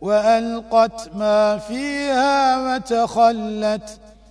وألقت ما فيها وتخلت